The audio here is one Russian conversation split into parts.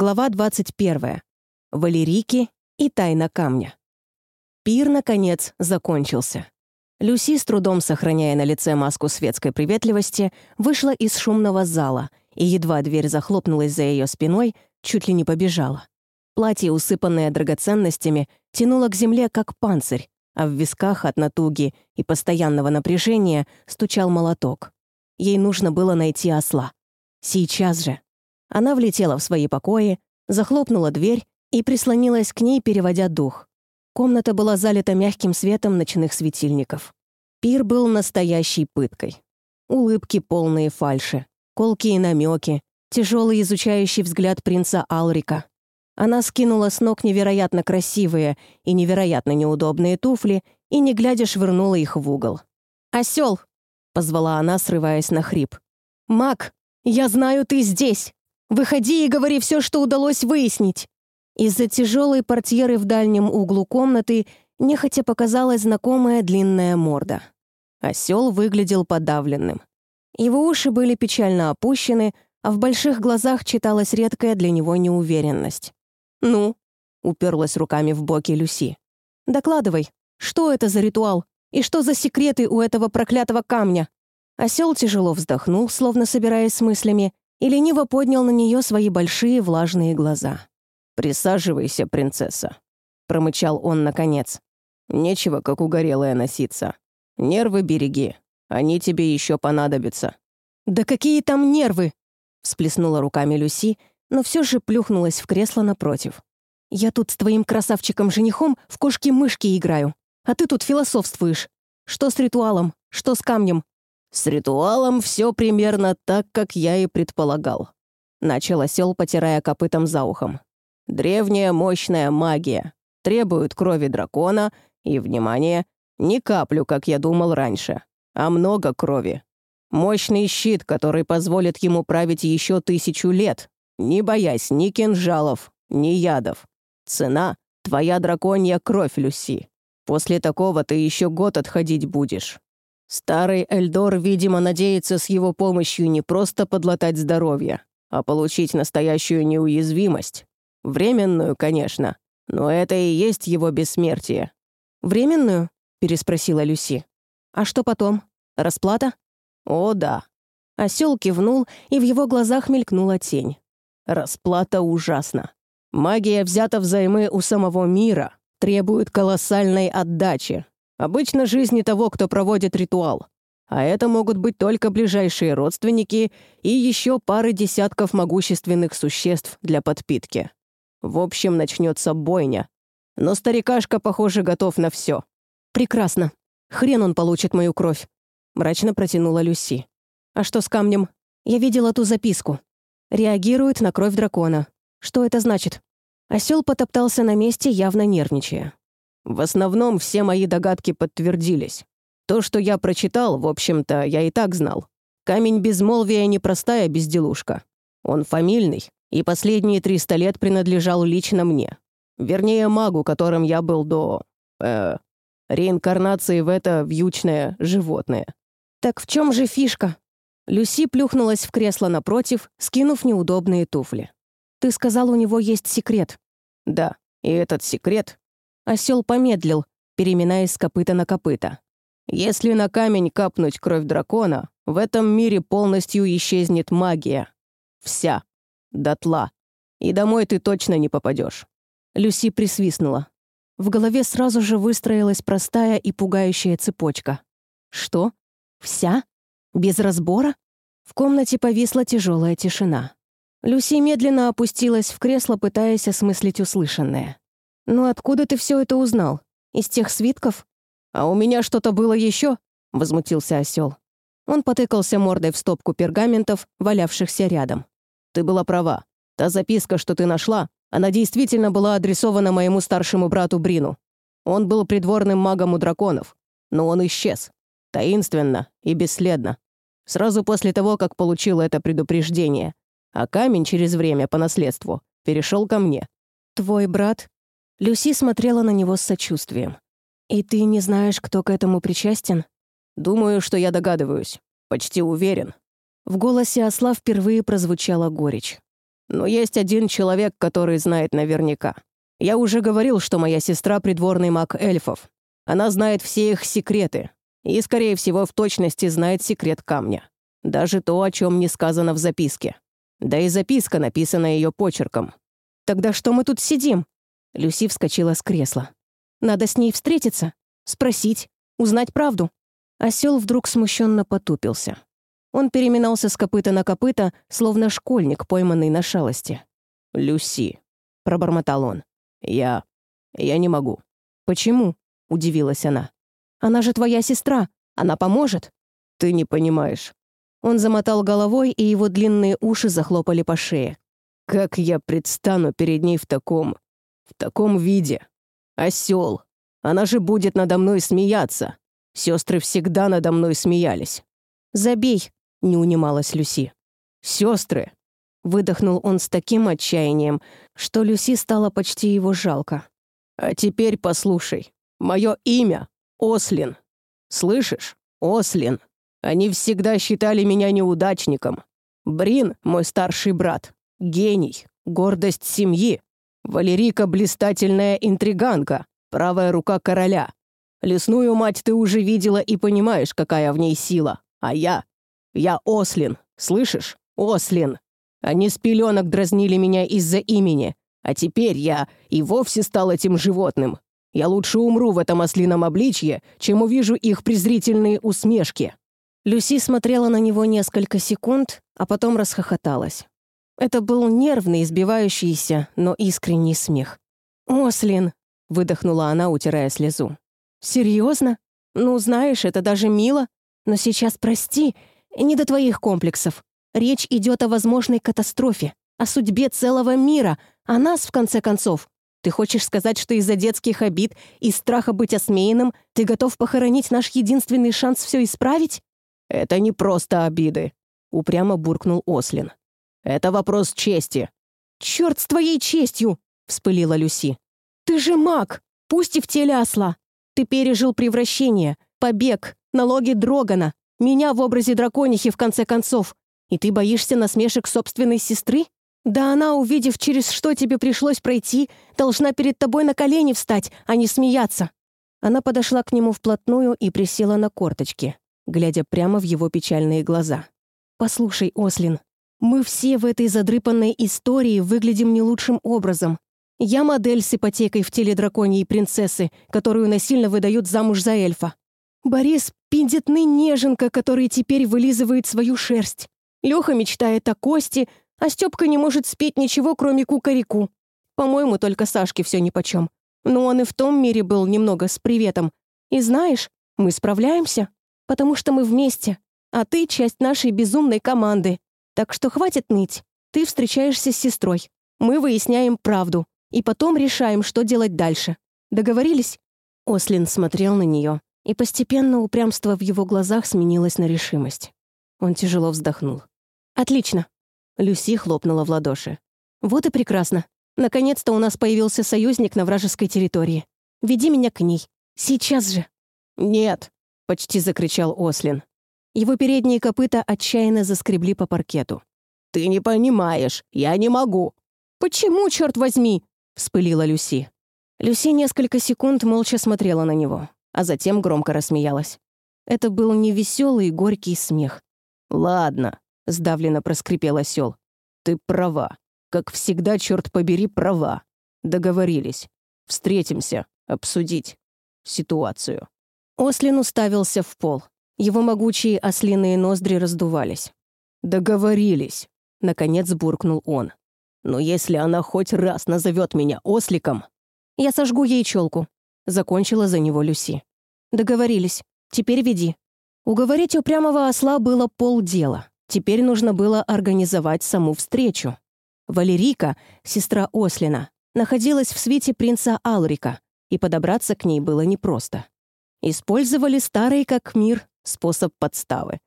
Глава 21. Валерики и тайна камня. Пир, наконец, закончился. Люси, с трудом сохраняя на лице маску светской приветливости, вышла из шумного зала, и едва дверь захлопнулась за ее спиной, чуть ли не побежала. Платье, усыпанное драгоценностями, тянуло к земле, как панцирь, а в висках от натуги и постоянного напряжения стучал молоток. Ей нужно было найти осла. Сейчас же. Она влетела в свои покои, захлопнула дверь и прислонилась к ней, переводя дух. Комната была залита мягким светом ночных светильников. Пир был настоящей пыткой. Улыбки, полные фальши, колкие намеки, тяжелый изучающий взгляд принца Алрика. Она скинула с ног невероятно красивые и невероятно неудобные туфли и, не глядя, швырнула их в угол. «Осел!» — позвала она, срываясь на хрип. «Мак, я знаю, ты здесь!» Выходи и говори все, что удалось выяснить». Из-за тяжелой портьеры в дальнем углу комнаты нехотя показалась знакомая длинная морда. Осел выглядел подавленным. Его уши были печально опущены, а в больших глазах читалась редкая для него неуверенность. «Ну?» — уперлась руками в боки Люси. «Докладывай, что это за ритуал? И что за секреты у этого проклятого камня?» Осел тяжело вздохнул, словно собираясь с мыслями, и лениво поднял на нее свои большие влажные глаза. «Присаживайся, принцесса», — промычал он наконец. «Нечего, как угорелая, носиться. Нервы береги, они тебе еще понадобятся». «Да какие там нервы?» — всплеснула руками Люси, но все же плюхнулась в кресло напротив. «Я тут с твоим красавчиком-женихом в кошки-мышки играю, а ты тут философствуешь. Что с ритуалом? Что с камнем? «С ритуалом все примерно так, как я и предполагал», — начал осел, потирая копытом за ухом. «Древняя мощная магия. Требует крови дракона и, внимание, не каплю, как я думал раньше, а много крови. Мощный щит, который позволит ему править еще тысячу лет, не боясь ни кинжалов, ни ядов. Цена — твоя драконья кровь, Люси. После такого ты еще год отходить будешь. Старый Эльдор, видимо, надеется с его помощью не просто подлатать здоровье, а получить настоящую неуязвимость. Временную, конечно, но это и есть его бессмертие. «Временную?» — переспросила Люси. «А что потом? Расплата?» «О, да». Осел кивнул, и в его глазах мелькнула тень. «Расплата ужасна. Магия взята взаймы у самого мира, требует колоссальной отдачи, Обычно жизни того, кто проводит ритуал. А это могут быть только ближайшие родственники и еще пары десятков могущественных существ для подпитки. В общем, начнется бойня. Но старикашка, похоже, готов на все. «Прекрасно. Хрен он получит мою кровь», — мрачно протянула Люси. «А что с камнем? Я видела ту записку. Реагирует на кровь дракона. Что это значит?» Осел потоптался на месте, явно нервничая. В основном все мои догадки подтвердились. То, что я прочитал, в общем-то, я и так знал. Камень безмолвия — непростая безделушка. Он фамильный, и последние 300 лет принадлежал лично мне. Вернее, магу, которым я был до... Э, реинкарнации в это вьючное животное. «Так в чем же фишка?» Люси плюхнулась в кресло напротив, скинув неудобные туфли. «Ты сказал, у него есть секрет». «Да, и этот секрет Осел помедлил, переминаясь с копыта на копыта. «Если на камень капнуть кровь дракона, в этом мире полностью исчезнет магия. Вся. Дотла. И домой ты точно не попадешь. Люси присвистнула. В голове сразу же выстроилась простая и пугающая цепочка. «Что? Вся? Без разбора?» В комнате повисла тяжелая тишина. Люси медленно опустилась в кресло, пытаясь осмыслить услышанное. «Ну откуда ты все это узнал? Из тех свитков?» «А у меня что-то было еще?» — возмутился осел. Он потыкался мордой в стопку пергаментов, валявшихся рядом. «Ты была права. Та записка, что ты нашла, она действительно была адресована моему старшему брату Брину. Он был придворным магом у драконов, но он исчез. Таинственно и бесследно. Сразу после того, как получил это предупреждение. А камень через время по наследству перешел ко мне. «Твой брат Люси смотрела на него с сочувствием. «И ты не знаешь, кто к этому причастен?» «Думаю, что я догадываюсь. Почти уверен». В голосе осла впервые прозвучала горечь. Но есть один человек, который знает наверняка. Я уже говорил, что моя сестра — придворный маг эльфов. Она знает все их секреты. И, скорее всего, в точности знает секрет камня. Даже то, о чем не сказано в записке. Да и записка написана ее почерком. «Тогда что мы тут сидим?» Люси вскочила с кресла. «Надо с ней встретиться, спросить, узнать правду». Осел вдруг смущенно потупился. Он переминался с копыта на копыта, словно школьник, пойманный на шалости. «Люси», — пробормотал он, — «я... я не могу». «Почему?» — удивилась она. «Она же твоя сестра. Она поможет?» «Ты не понимаешь». Он замотал головой, и его длинные уши захлопали по шее. «Как я предстану перед ней в таком... в таком виде? Осел. Она же будет надо мной смеяться. Сестры всегда надо мной смеялись». «Забей», — не унималась Люси. «Сестры!» — выдохнул он с таким отчаянием, что Люси стало почти его жалко. «А теперь послушай. Мое имя — Ослин. Слышишь? Ослин. Они всегда считали меня неудачником. Брин, мой старший брат, гений, гордость семьи. Валерика — блистательная интриганка, правая рука короля. Лесную мать ты уже видела и понимаешь, какая в ней сила. А я я Ослин, слышишь? Ослин. Они с пеленок дразнили меня из-за имени, а теперь я и вовсе стал этим животным. Я лучше умру в этом ослином обличье, чем увижу их презрительные усмешки». Люси смотрела на него несколько секунд, а потом расхохоталась. Это был нервный, избивающийся, но искренний смех. «Ослин!» — выдохнула она, утирая слезу. «Серьезно? Ну, знаешь, это даже мило. Но сейчас прости, не до твоих комплексов. Речь идет о возможной катастрофе, о судьбе целого мира, о нас, в конце концов. Ты хочешь сказать, что из-за детских обид и страха быть осмеянным ты готов похоронить наш единственный шанс все исправить? Это не просто обиды, упрямо буркнул Ослин. Это вопрос чести. Черт с твоей честью! вспылила Люси. Ты же маг, пусть и в теле осла. Ты пережил превращение, побег, налоги Дрогана, меня в образе драконихи, в конце концов. И ты боишься насмешек собственной сестры? Да она, увидев, через что тебе пришлось пройти, должна перед тобой на колени встать, а не смеяться». Она подошла к нему вплотную и присела на корточки, глядя прямо в его печальные глаза. «Послушай, Ослин, мы все в этой задрыпанной истории выглядим не лучшим образом. Я модель с ипотекой в теле драконьей принцессы, которую насильно выдают замуж за эльфа. Борис — пиндетный неженка, который теперь вылизывает свою шерсть. Леха мечтает о Косте, а Степка не может спеть ничего, кроме кукареку. По-моему, только Сашке все нипочем. Но он и в том мире был немного с приветом. И знаешь, мы справляемся, потому что мы вместе, а ты — часть нашей безумной команды. Так что хватит ныть. Ты встречаешься с сестрой. Мы выясняем правду. И потом решаем, что делать дальше. Договорились?» Ослин смотрел на нее, и постепенно упрямство в его глазах сменилось на решимость. Он тяжело вздохнул. «Отлично!» Люси хлопнула в ладоши. «Вот и прекрасно. Наконец-то у нас появился союзник на вражеской территории. Веди меня к ней. Сейчас же!» «Нет!» — почти закричал Ослин. Его передние копыта отчаянно заскребли по паркету. «Ты не понимаешь, я не могу!» «Почему, черт возьми?» — вспылила Люси. Люси несколько секунд молча смотрела на него а затем громко рассмеялась. Это был невеселый горький смех. «Ладно», — сдавленно проскрипел осел. «Ты права. Как всегда, черт побери, права. Договорились. Встретимся. Обсудить. Ситуацию». Ослин уставился в пол. Его могучие ослиные ноздри раздувались. «Договорились», — наконец буркнул он. «Но если она хоть раз назовет меня осликом...» «Я сожгу ей челку», — закончила за него Люси. Договорились. Теперь веди. Уговорить упрямого осла было полдела. Теперь нужно было организовать саму встречу. Валерика, сестра Ослина, находилась в свите принца Алрика, и подобраться к ней было непросто. Использовали старый как мир способ подставы.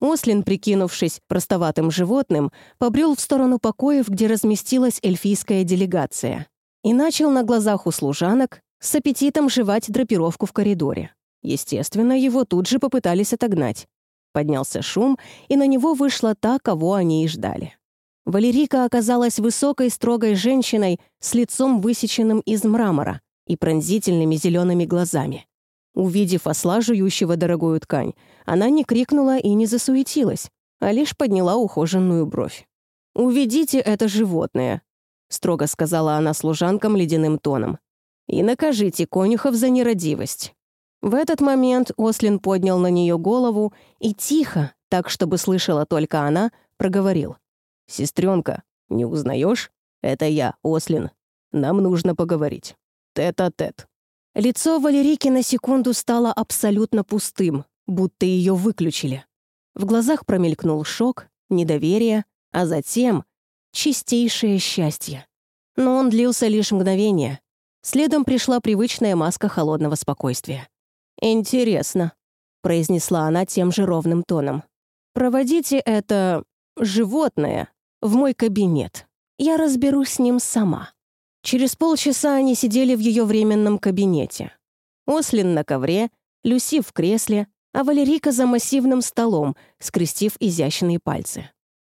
Ослин, прикинувшись простоватым животным, побрел в сторону покоев, где разместилась эльфийская делегация, и начал на глазах у служанок с аппетитом жевать драпировку в коридоре. Естественно, его тут же попытались отогнать. Поднялся шум, и на него вышла та, кого они и ждали. Валерика оказалась высокой, строгой женщиной с лицом, высеченным из мрамора и пронзительными зелеными глазами. Увидев осла, жующего дорогую ткань, она не крикнула и не засуетилась, а лишь подняла ухоженную бровь. «Уведите это животное», — строго сказала она служанкам ледяным тоном. «И накажите конюхов за нерадивость». В этот момент Ослин поднял на нее голову и тихо, так чтобы слышала только она, проговорил. «Сестренка, не узнаешь? Это я, Ослин. Нам нужно поговорить. Тет-а-тет». -тет. Лицо Валерики на секунду стало абсолютно пустым, будто ее выключили. В глазах промелькнул шок, недоверие, а затем чистейшее счастье. Но он длился лишь мгновение. Следом пришла привычная маска холодного спокойствия. «Интересно», — произнесла она тем же ровным тоном. «Проводите это... животное в мой кабинет. Я разберусь с ним сама». Через полчаса они сидели в ее временном кабинете. Ослин на ковре, Люси в кресле, а Валерика за массивным столом, скрестив изящные пальцы.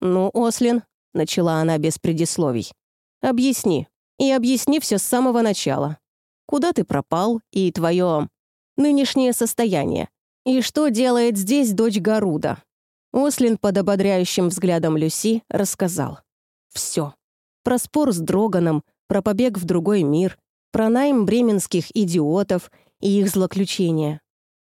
«Ну, Ослин», — начала она без предисловий, — «объясни, и объясни все с самого начала. Куда ты пропал и твое нынешнее состояние? И что делает здесь дочь Гаруда?» Ослин под ободряющим взглядом Люси рассказал. Все. Про спор с Дроганом, про побег в другой мир, про найм бременских идиотов и их злоключения.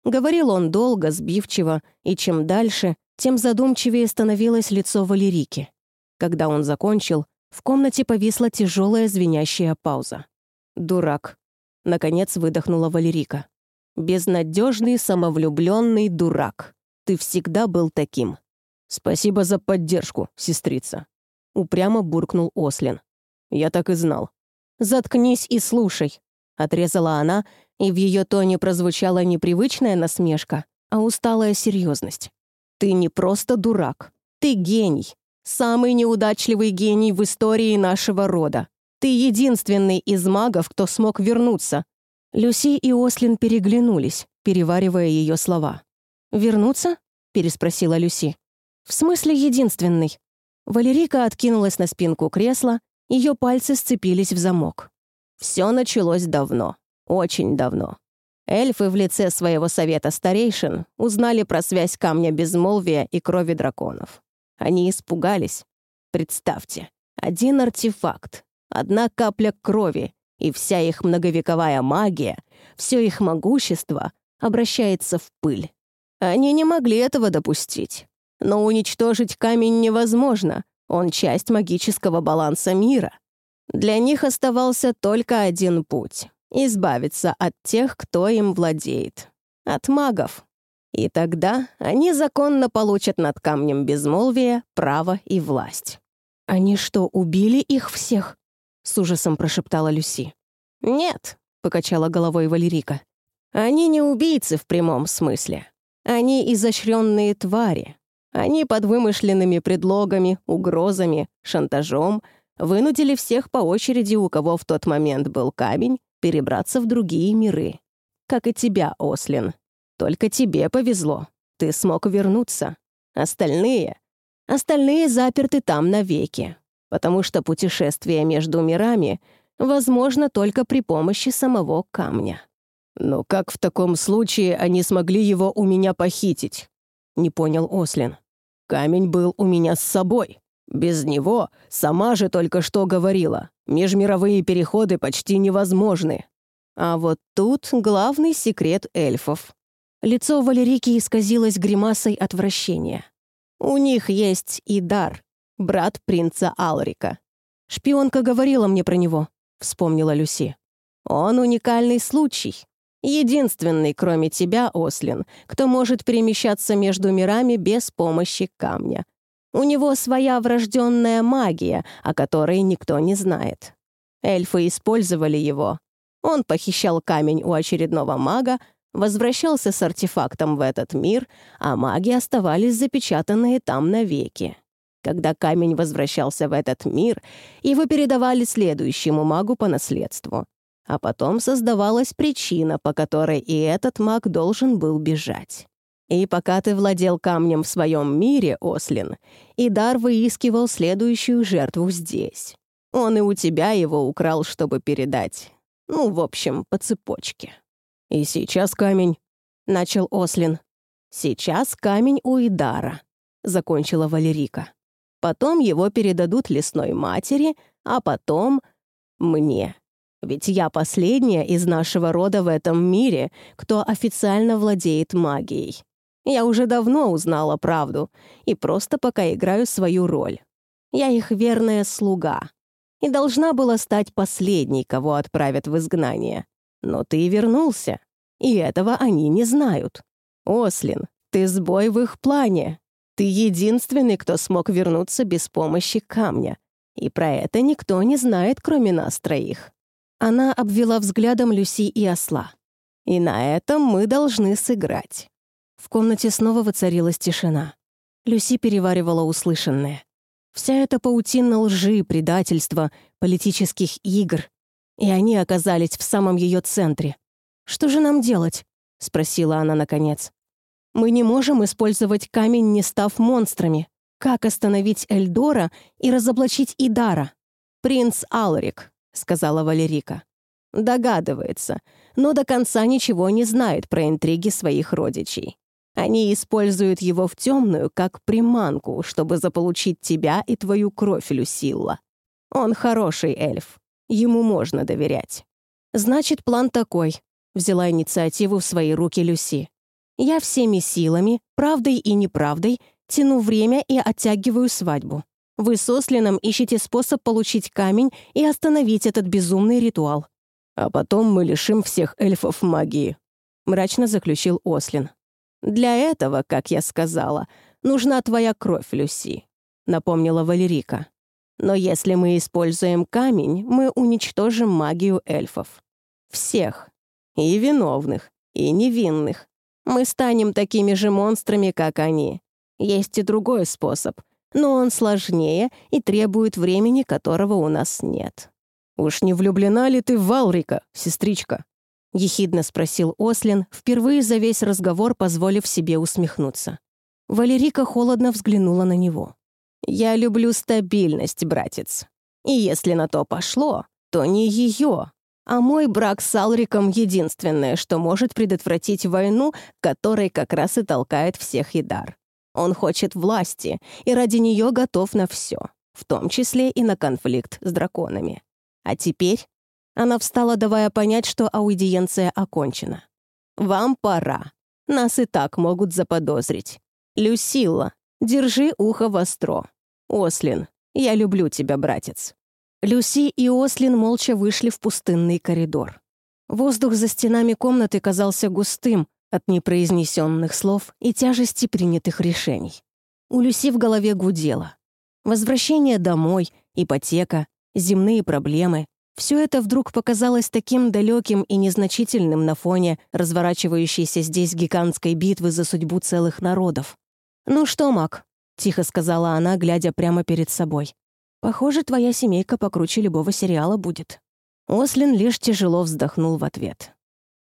Говорил он долго, сбивчиво, и чем дальше, тем задумчивее становилось лицо Валерики. Когда он закончил, в комнате повисла тяжелая звенящая пауза. «Дурак», — наконец выдохнула Валерика. «Безнадежный, самовлюбленный дурак. Ты всегда был таким». «Спасибо за поддержку, сестрица», — упрямо буркнул Ослин. «Я так и знал». «Заткнись и слушай», — отрезала она, и в ее тоне прозвучала не привычная насмешка, а усталая серьезность. «Ты не просто дурак. Ты гений. Самый неудачливый гений в истории нашего рода. Ты единственный из магов, кто смог вернуться». Люси и Ослин переглянулись, переваривая ее слова. «Вернуться?» — переспросила Люси. «В смысле единственный?» Валерика откинулась на спинку кресла, ее пальцы сцепились в замок. Все началось давно, очень давно. Эльфы в лице своего совета старейшин узнали про связь камня безмолвия и крови драконов. Они испугались. Представьте, один артефакт, одна капля крови, и вся их многовековая магия, все их могущество обращается в пыль. Они не могли этого допустить. Но уничтожить камень невозможно, он часть магического баланса мира. Для них оставался только один путь избавиться от тех, кто им владеет. От магов. И тогда они законно получат над камнем безмолвия право и власть. «Они что, убили их всех?» — с ужасом прошептала Люси. «Нет», — покачала головой Валерика. «Они не убийцы в прямом смысле. Они изощренные твари. Они под вымышленными предлогами, угрозами, шантажом вынудили всех по очереди, у кого в тот момент был камень, перебраться в другие миры. Как и тебя, Ослин. Только тебе повезло. Ты смог вернуться. Остальные... Остальные заперты там навеки. Потому что путешествие между мирами возможно только при помощи самого камня. «Но как в таком случае они смогли его у меня похитить?» — не понял Ослин. «Камень был у меня с собой. Без него, сама же только что говорила, межмировые переходы почти невозможны. А вот тут главный секрет эльфов. Лицо Валерики исказилось гримасой отвращения. У них есть и дар, брат принца Алрика. Шпионка говорила мне про него, вспомнила Люси. Он уникальный случай. Единственный, кроме тебя, Ослин, кто может перемещаться между мирами без помощи камня. У него своя врожденная магия, о которой никто не знает. Эльфы использовали его. Он похищал камень у очередного мага, возвращался с артефактом в этот мир, а маги оставались запечатанные там навеки. Когда камень возвращался в этот мир, его передавали следующему магу по наследству. А потом создавалась причина, по которой и этот маг должен был бежать. И пока ты владел камнем в своем мире, Ослин, Идар выискивал следующую жертву здесь. Он и у тебя его украл, чтобы передать. Ну, в общем, по цепочке. И сейчас камень, — начал Ослин. Сейчас камень у Идара, — закончила Валерика. Потом его передадут лесной матери, а потом мне. Ведь я последняя из нашего рода в этом мире, кто официально владеет магией. Я уже давно узнала правду и просто пока играю свою роль. Я их верная слуга. И должна была стать последней, кого отправят в изгнание. Но ты вернулся, и этого они не знают. Ослин, ты сбой в их плане. Ты единственный, кто смог вернуться без помощи камня. И про это никто не знает, кроме нас троих. Она обвела взглядом Люси и осла. И на этом мы должны сыграть. В комнате снова воцарилась тишина. Люси переваривала услышанное. Вся эта паутина лжи, предательства, политических игр. И они оказались в самом ее центре. «Что же нам делать?» — спросила она наконец. «Мы не можем использовать камень, не став монстрами. Как остановить Эльдора и разоблачить Идара?» «Принц Алрик», — сказала Валерика. «Догадывается, но до конца ничего не знает про интриги своих родичей. Они используют его в темную, как приманку, чтобы заполучить тебя и твою кровь, Люсилла. Он хороший эльф. Ему можно доверять. Значит, план такой. Взяла инициативу в свои руки Люси. Я всеми силами, правдой и неправдой, тяну время и оттягиваю свадьбу. Вы с Ослином ищете способ получить камень и остановить этот безумный ритуал. А потом мы лишим всех эльфов магии», — мрачно заключил Ослин. «Для этого, как я сказала, нужна твоя кровь, Люси», — напомнила Валерика. «Но если мы используем камень, мы уничтожим магию эльфов. Всех. И виновных, и невинных. Мы станем такими же монстрами, как они. Есть и другой способ, но он сложнее и требует времени, которого у нас нет». «Уж не влюблена ли ты в Валрика, сестричка?» — ехидно спросил Ослин, впервые за весь разговор позволив себе усмехнуться. Валерика холодно взглянула на него. «Я люблю стабильность, братец. И если на то пошло, то не ее, а мой брак с Алриком — единственное, что может предотвратить войну, которой как раз и толкает всех Идар. Он хочет власти и ради нее готов на все, в том числе и на конфликт с драконами. А теперь она встала, давая понять, что аудиенция окончена. «Вам пора. Нас и так могут заподозрить. Люсилла, держи ухо востро. Ослин, я люблю тебя, братец». Люси и Ослин молча вышли в пустынный коридор. Воздух за стенами комнаты казался густым от непроизнесенных слов и тяжести принятых решений. У Люси в голове гудело. Возвращение домой, ипотека, земные проблемы, все это вдруг показалось таким далеким и незначительным на фоне разворачивающейся здесь гигантской битвы за судьбу целых народов. «Ну что, Мак?» — тихо сказала она, глядя прямо перед собой. «Похоже, твоя семейка покруче любого сериала будет». Ослин лишь тяжело вздохнул в ответ.